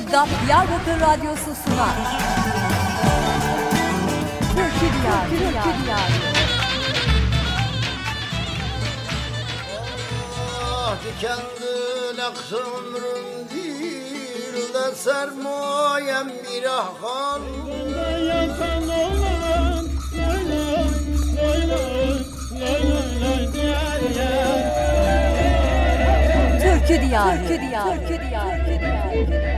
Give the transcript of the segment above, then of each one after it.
Yozgat Diyarbakır Radyosu sunar. Türkü Diyarı. Türkü Diyarı. Ah dikenli ömrüm değil sermayem bir ah kan. yatan olan Türkü Diyarı. Türkü Diyarı. Türkü Diyarı.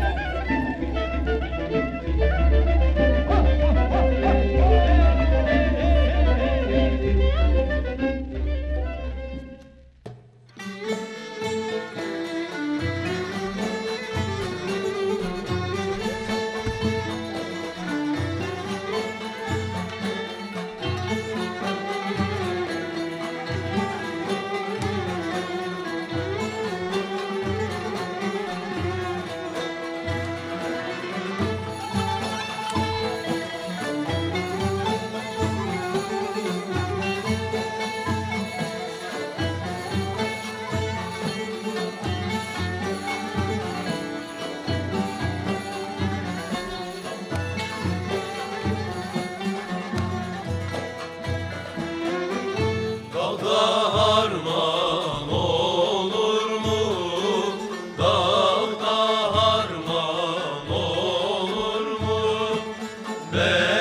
Amen.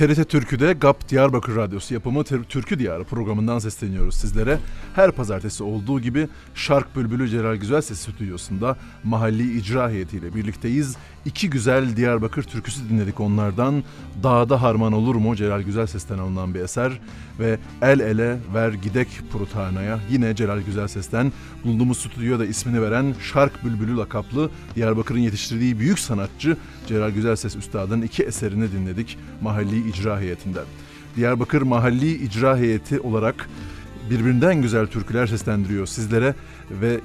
TRT Türkü'de GAP Diyarbakır Radyosu yapımı Tür- Türkü Diyarı programından sesleniyoruz sizlere. Her pazartesi olduğu gibi Şark Bülbülü Celal Güzelses stüdyosunda mahalli icra heyetiyle birlikteyiz. İki güzel Diyarbakır türküsü dinledik onlardan. Dağda Harman Olur mu Celal Güzelses'ten alınan bir eser ve El Ele Ver Gidek Puruthana'ya yine Celal Güzelses'ten bulunduğumuz stüdyoya da ismini veren Şark Bülbülü lakaplı Diyarbakır'ın yetiştirdiği büyük sanatçı Celal Güzelses Üstad'ın iki eserini dinledik mahalli icra heyetinden. Diyarbakır Mahalli İcra Heyeti olarak birbirinden güzel türküler seslendiriyor sizlere ve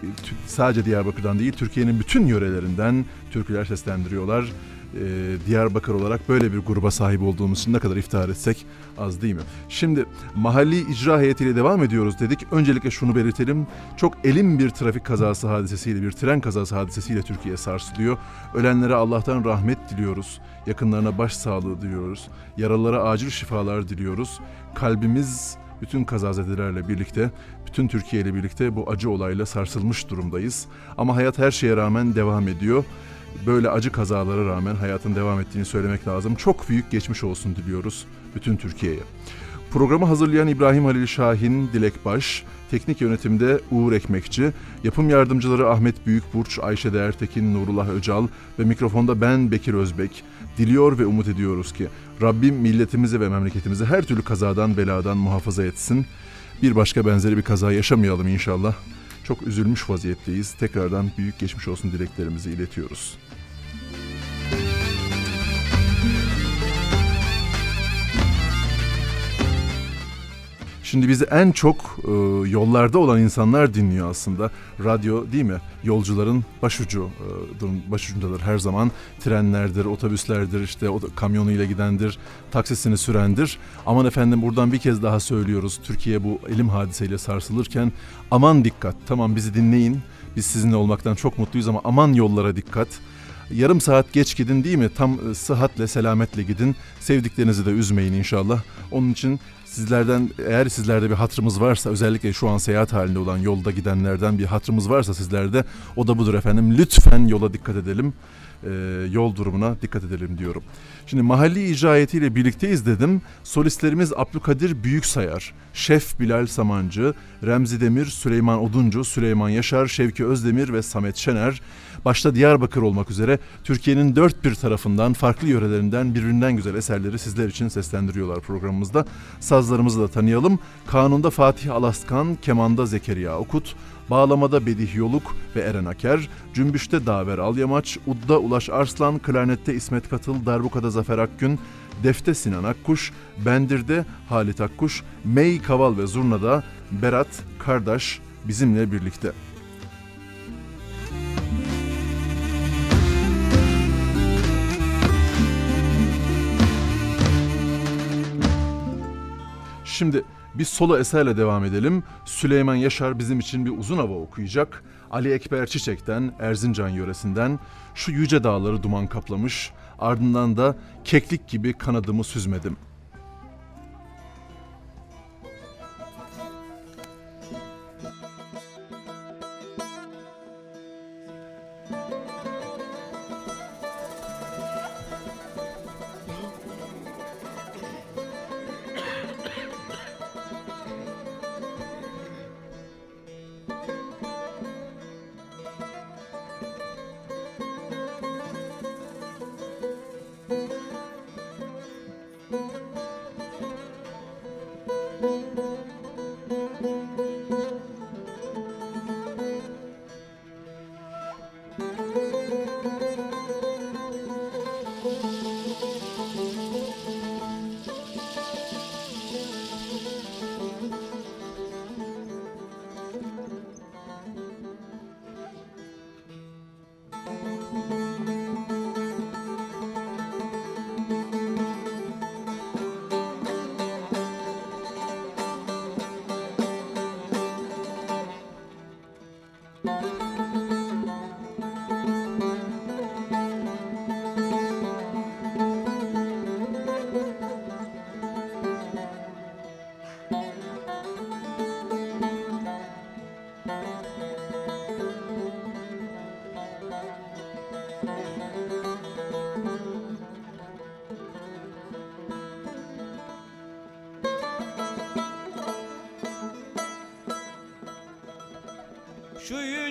sadece Diyarbakır'dan değil Türkiye'nin bütün yörelerinden türküler seslendiriyorlar. Ee, Diyarbakır olarak böyle bir gruba sahip olduğumuz için ne kadar iftihar etsek az değil mi? Şimdi mahalli icra heyetiyle devam ediyoruz dedik. Öncelikle şunu belirtelim. Çok elim bir trafik kazası hadisesiyle, bir tren kazası hadisesiyle Türkiye sarsılıyor. Ölenlere Allah'tan rahmet diliyoruz. Yakınlarına başsağlığı diliyoruz. Yaralılara acil şifalar diliyoruz. Kalbimiz bütün kazazedelerle birlikte, bütün Türkiye ile birlikte bu acı olayla sarsılmış durumdayız. Ama hayat her şeye rağmen devam ediyor. Böyle acı kazalara rağmen hayatın devam ettiğini söylemek lazım. Çok büyük geçmiş olsun diliyoruz bütün Türkiye'ye. Programı hazırlayan İbrahim Halil Şahin, Dilek Baş, teknik yönetimde Uğur Ekmekçi, yapım yardımcıları Ahmet Büyükburç, Ayşe Değertekin, Nurullah Öcal ve mikrofonda ben Bekir Özbek. Diliyor ve umut ediyoruz ki Rabbim milletimizi ve memleketimizi her türlü kazadan beladan muhafaza etsin. Bir başka benzeri bir kaza yaşamayalım inşallah. Çok üzülmüş vaziyetteyiz. Tekrardan büyük geçmiş olsun dileklerimizi iletiyoruz. Şimdi bizi en çok e, yollarda olan insanlar dinliyor aslında. Radyo değil mi? Yolcuların başucu, e, durum- başucundadır her zaman. Trenlerdir, otobüslerdir, işte o kamyonuyla gidendir, taksisini sürendir. Aman efendim buradan bir kez daha söylüyoruz. Türkiye bu elim hadiseyle sarsılırken aman dikkat. Tamam bizi dinleyin. Biz sizinle olmaktan çok mutluyuz ama aman yollara dikkat. Yarım saat geç gidin değil mi? Tam e, sıhhatle, selametle gidin. Sevdiklerinizi de üzmeyin inşallah. Onun için sizlerden eğer sizlerde bir hatırımız varsa özellikle şu an seyahat halinde olan yolda gidenlerden bir hatırımız varsa sizlerde o da budur efendim. Lütfen yola dikkat edelim. Ee, yol durumuna dikkat edelim diyorum. Şimdi mahalli icraiyetiyle birlikteyiz dedim. Solistlerimiz Abdülkadir Büyüksayar, Şef Bilal Samancı, Remzi Demir, Süleyman Oduncu, Süleyman Yaşar, Şevki Özdemir ve Samet Şener başta Diyarbakır olmak üzere Türkiye'nin dört bir tarafından farklı yörelerinden birbirinden güzel eserleri sizler için seslendiriyorlar programımızda. Sazlarımızı da tanıyalım. Kanunda Fatih Alaskan, kemanda Zekeriya Okut, Bağlamada Bedih Yoluk ve Eren Aker, Cümbüş'te Daver Alyamaç, Udda Ulaş Arslan, Klarnette İsmet Katıl, Darbuka'da Zafer Akgün, Defte Sinan Akkuş, Bendir'de Halit Akkuş, Mey Kaval ve Zurna'da Berat Kardaş bizimle birlikte. Şimdi bir solo eserle devam edelim. Süleyman Yaşar bizim için bir uzun hava okuyacak. Ali Ekber Çiçek'ten, Erzincan yöresinden şu yüce dağları duman kaplamış. Ardından da keklik gibi kanadımı süzmedim.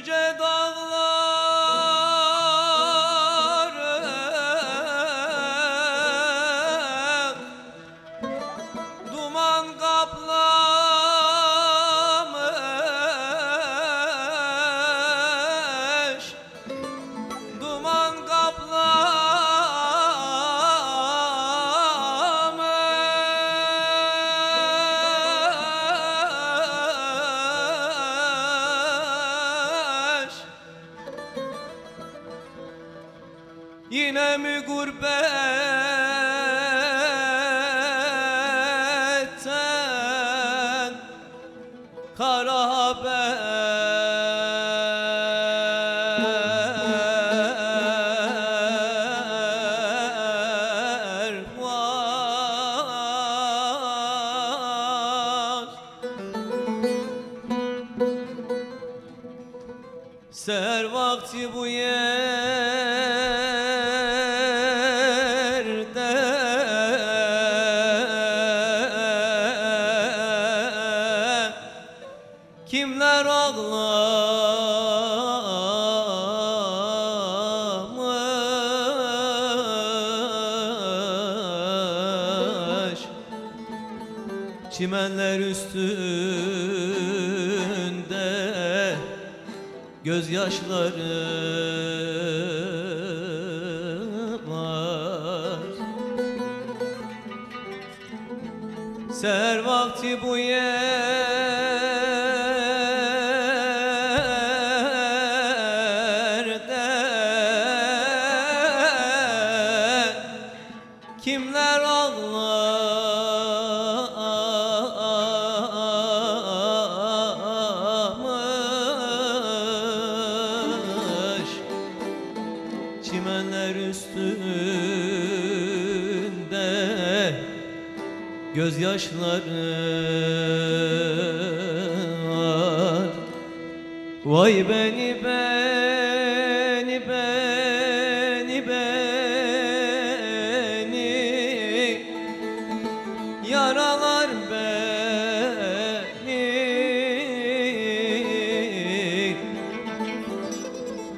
yüce dağlar 也不言。gözyaşları var. Ser vakti bu yer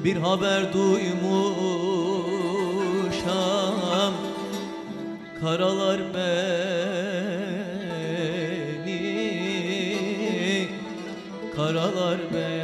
bir haber duymuşam. Karalar beni, karalar beni.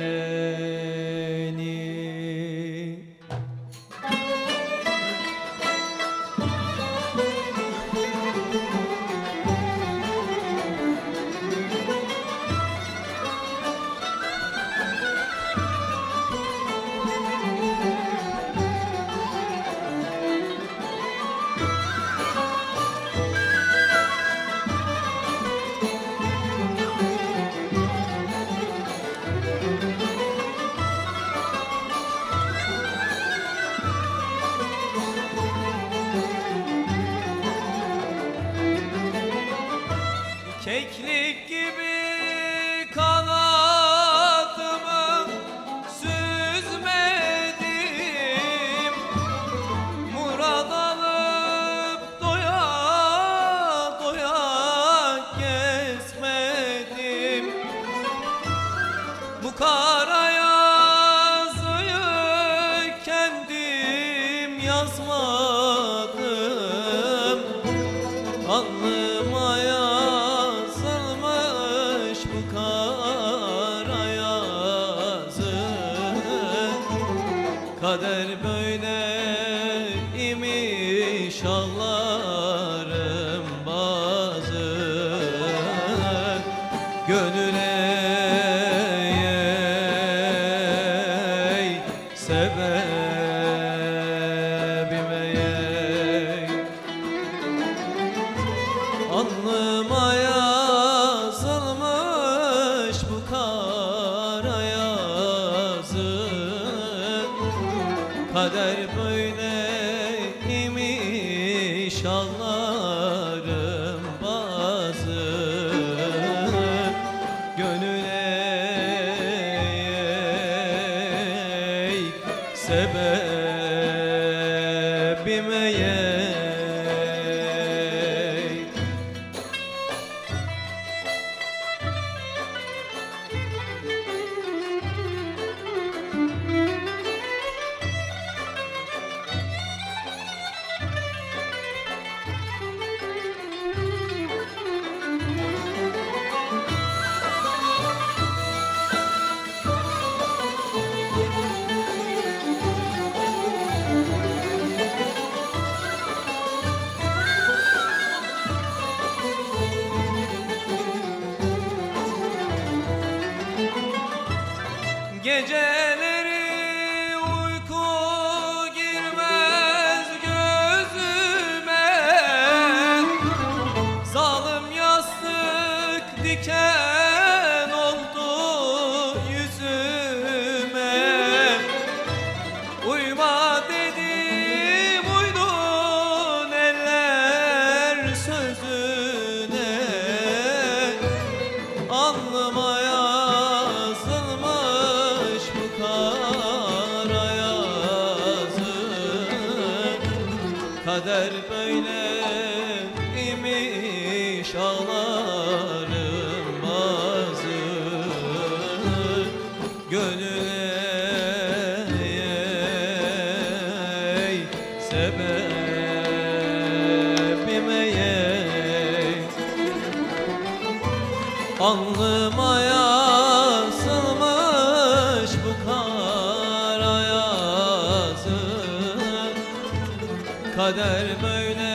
Kader böyleymiş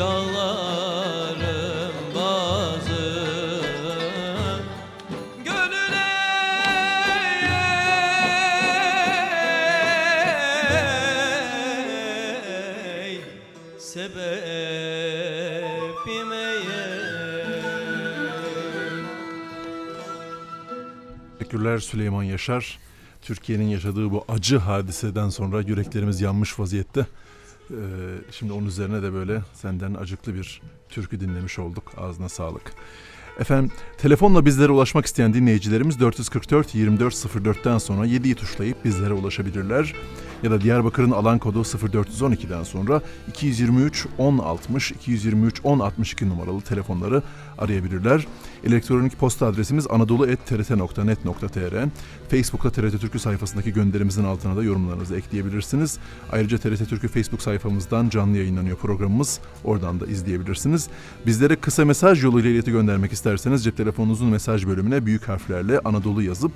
ağlarım bazı Gönüle sebebime Teşekkürler Süleyman Yaşar. Türkiye'nin yaşadığı bu acı hadiseden sonra yüreklerimiz yanmış vaziyette. Ee, şimdi onun üzerine de böyle senden acıklı bir türkü dinlemiş olduk. Ağzına sağlık. Efendim telefonla bizlere ulaşmak isteyen dinleyicilerimiz 444 2404'ten sonra 7'yi tuşlayıp bizlere ulaşabilirler. Ya da Diyarbakır'ın alan kodu 0412'den sonra 223 1060 223 1062 numaralı telefonları arayabilirler. Elektronik posta adresimiz anadolu.trt.net.tr Facebook'ta TRT Türkü sayfasındaki gönderimizin altına da yorumlarınızı ekleyebilirsiniz. Ayrıca TRT Türkü Facebook sayfamızdan canlı yayınlanıyor programımız. Oradan da izleyebilirsiniz. Bizlere kısa mesaj yoluyla ileti göndermek isterseniz cep telefonunuzun mesaj bölümüne büyük harflerle Anadolu yazıp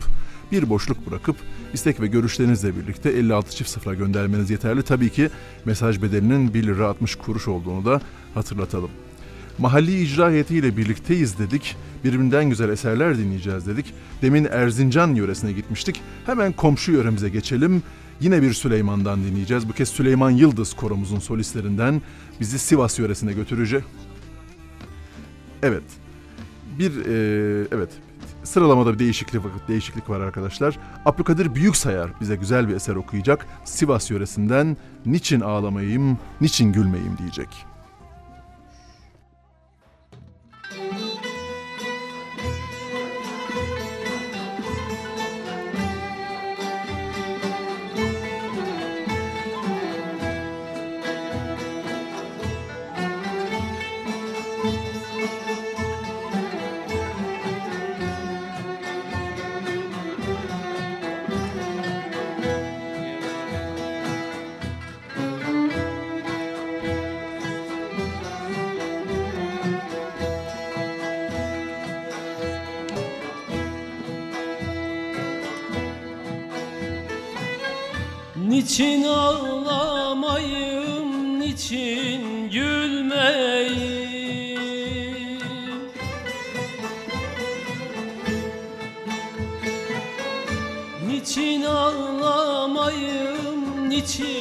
bir boşluk bırakıp istek ve görüşlerinizle birlikte 56 çift sıfıra göndermeniz yeterli. Tabii ki mesaj bedelinin 1 lira 60 kuruş olduğunu da hatırlatalım. Mahalli icra heyetiyle birlikteyiz dedik. Birbirinden güzel eserler dinleyeceğiz dedik. Demin Erzincan yöresine gitmiştik. Hemen komşu yöremize geçelim. Yine bir Süleyman'dan dinleyeceğiz. Bu kez Süleyman Yıldız koromuzun solistlerinden bizi Sivas yöresine götürecek. Evet. Bir e, evet sıralamada bir değişiklik değişiklik var arkadaşlar. Abdülkadir Büyüksayar bize güzel bir eser okuyacak. Sivas yöresinden niçin ağlamayayım, niçin gülmeyeyim diyecek. Niçin ağlamayım, niçin gülmeyim Niçin ağlamayım, niçin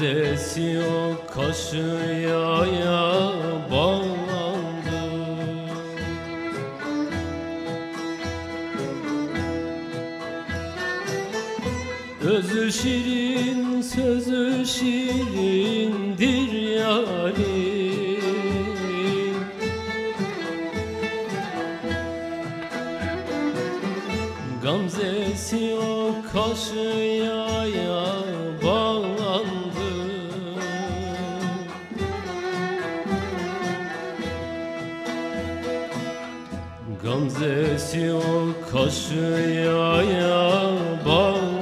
Gamzesi o kaşıya ya bağlandı. Özü şirin, kaşıya bağlandı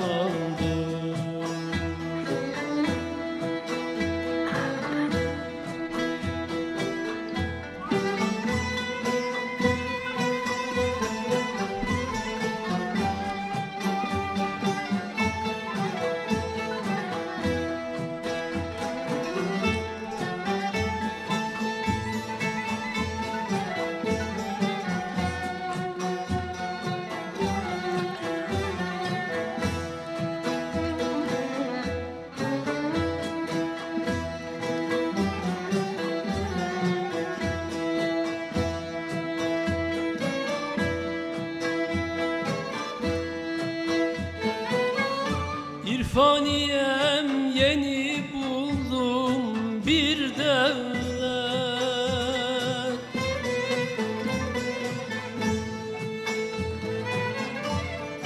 İrfaniyem yeni buldum bir devlet.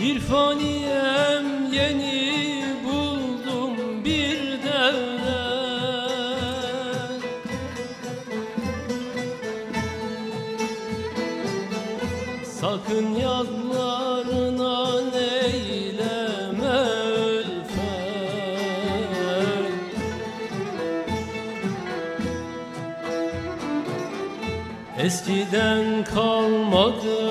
Yeni Eskiden kalmadı